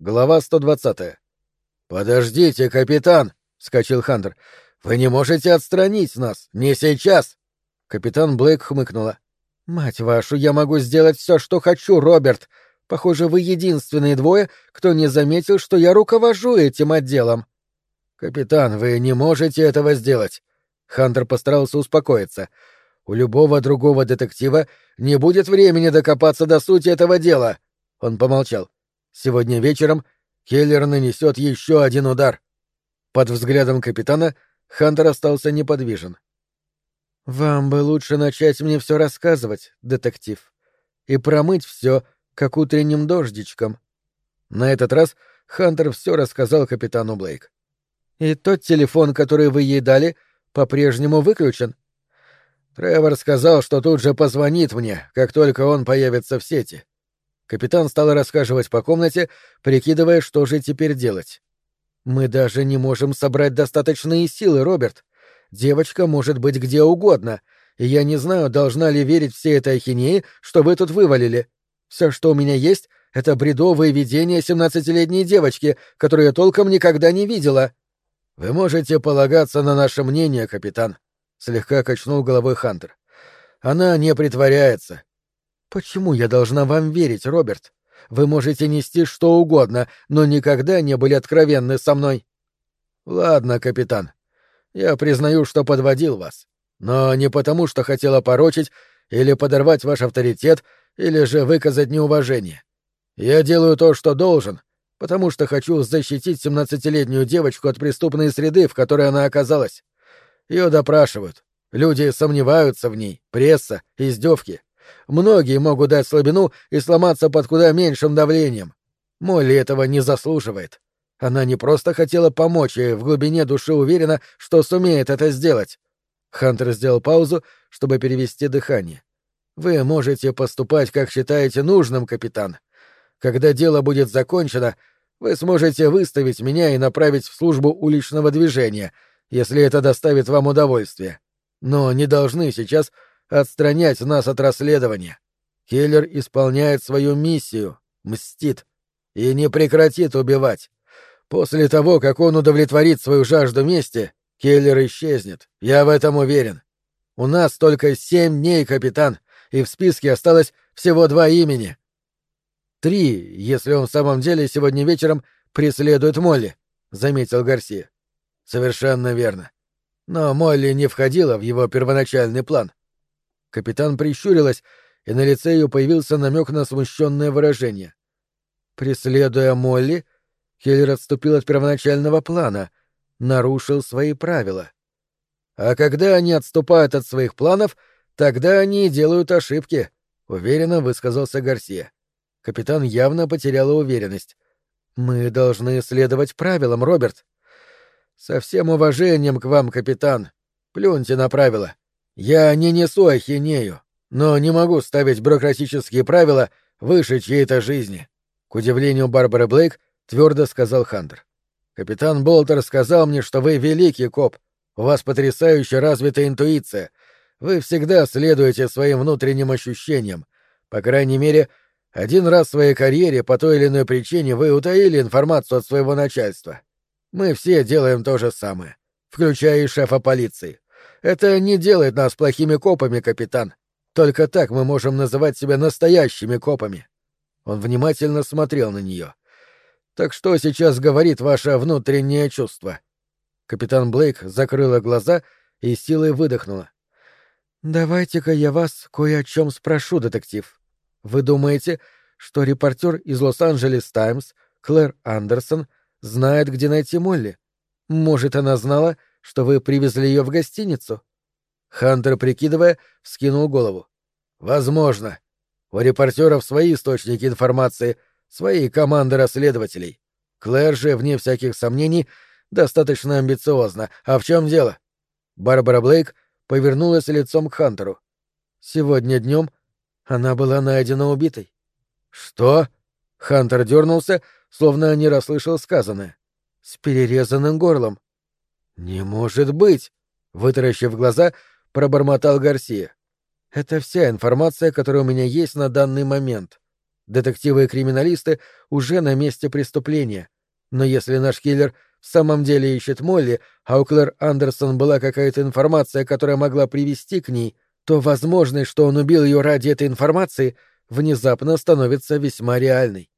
Глава 120. «Подождите, капитан!» — вскочил Хантер. «Вы не можете отстранить нас! Не сейчас!» Капитан Блейк хмыкнула. «Мать вашу, я могу сделать все, что хочу, Роберт! Похоже, вы единственные двое, кто не заметил, что я руковожу этим отделом». «Капитан, вы не можете этого сделать!» Хантер постарался успокоиться. «У любого другого детектива не будет времени докопаться до сути этого дела!» Он помолчал. Сегодня вечером Келлер нанесет еще один удар. Под взглядом капитана Хантер остался неподвижен. Вам бы лучше начать мне все рассказывать, детектив, и промыть все, как утренним дождичком. На этот раз Хантер все рассказал капитану Блейк. И тот телефон, который вы ей дали, по-прежнему выключен. Тревор сказал, что тут же позвонит мне, как только он появится в сети. Капитан стал расхаживать по комнате, прикидывая, что же теперь делать. «Мы даже не можем собрать достаточные силы, Роберт. Девочка может быть где угодно, и я не знаю, должна ли верить всей этой ахинеи, что вы тут вывалили. Все, что у меня есть, — это бредовые видения семнадцатилетней девочки, которую я толком никогда не видела». «Вы можете полагаться на наше мнение, капитан», — слегка качнул головой Хантер. «Она не притворяется. Почему я должна вам верить, Роберт? Вы можете нести что угодно, но никогда не были откровенны со мной. Ладно, капитан. Я признаю, что подводил вас. Но не потому, что хотел опорочить или подорвать ваш авторитет, или же выказать неуважение. Я делаю то, что должен, потому что хочу защитить семнадцатилетнюю девочку от преступной среды, в которой она оказалась. Ее допрашивают. Люди сомневаются в ней, пресса, издевки. Многие могут дать слабину и сломаться под куда меньшим давлением. Молли этого не заслуживает. Она не просто хотела помочь и в глубине души уверена, что сумеет это сделать. Хантер сделал паузу, чтобы перевести дыхание. Вы можете поступать, как считаете нужным, капитан. Когда дело будет закончено, вы сможете выставить меня и направить в службу уличного движения, если это доставит вам удовольствие. Но не должны сейчас отстранять нас от расследования. Киллер исполняет свою миссию, мстит и не прекратит убивать. После того, как он удовлетворит свою жажду мести, Келлер исчезнет, я в этом уверен. У нас только семь дней, капитан, и в списке осталось всего два имени. Три, если он в самом деле сегодня вечером преследует Молли, — заметил Гарсия. Совершенно верно. Но Молли не входила в его первоначальный план. Капитан прищурилась, и на лице ее появился намек на смущенное выражение. Преследуя Молли, Келлер отступил от первоначального плана, нарушил свои правила. А когда они отступают от своих планов, тогда они делают ошибки, уверенно высказался Гарсия. Капитан явно потеряла уверенность. Мы должны следовать правилам, Роберт. Со всем уважением к вам, капитан. Плюньте на правила. Я не несу ахинею, но не могу ставить бюрократические правила выше чьей-то жизни. К удивлению Барбары Блейк твердо сказал Хантер. Капитан Болтер сказал мне, что вы великий коп. У вас потрясающе развитая интуиция. Вы всегда следуете своим внутренним ощущениям. По крайней мере, один раз в своей карьере по той или иной причине вы утаили информацию от своего начальства. Мы все делаем то же самое, включая и шефа полиции. Это не делает нас плохими копами, капитан. Только так мы можем называть себя настоящими копами. Он внимательно смотрел на нее. Так что сейчас говорит ваше внутреннее чувство? Капитан Блейк закрыла глаза и силой выдохнула. Давайте-ка я вас кое о чем спрошу, детектив. Вы думаете, что репортер из Лос-Анджелес Таймс, Клэр Андерсон, знает, где найти Молли? Может, она знала, что вы привезли ее в гостиницу? Хантер, прикидывая, вскинул голову. Возможно. У репортеров свои источники информации, свои команды расследователей. Клэр же, вне всяких сомнений, достаточно амбициозна. А в чем дело? Барбара Блейк повернулась лицом к Хантеру. Сегодня днем она была найдена убитой. Что? Хантер дернулся, словно не расслышал сказанное. С перерезанным горлом. «Не может быть!» — вытаращив глаза, пробормотал Гарсия. «Это вся информация, которая у меня есть на данный момент. Детективы и криминалисты уже на месте преступления. Но если наш киллер в самом деле ищет Молли, а у Клэр Андерсон была какая-то информация, которая могла привести к ней, то возможность, что он убил ее ради этой информации, внезапно становится весьма реальной.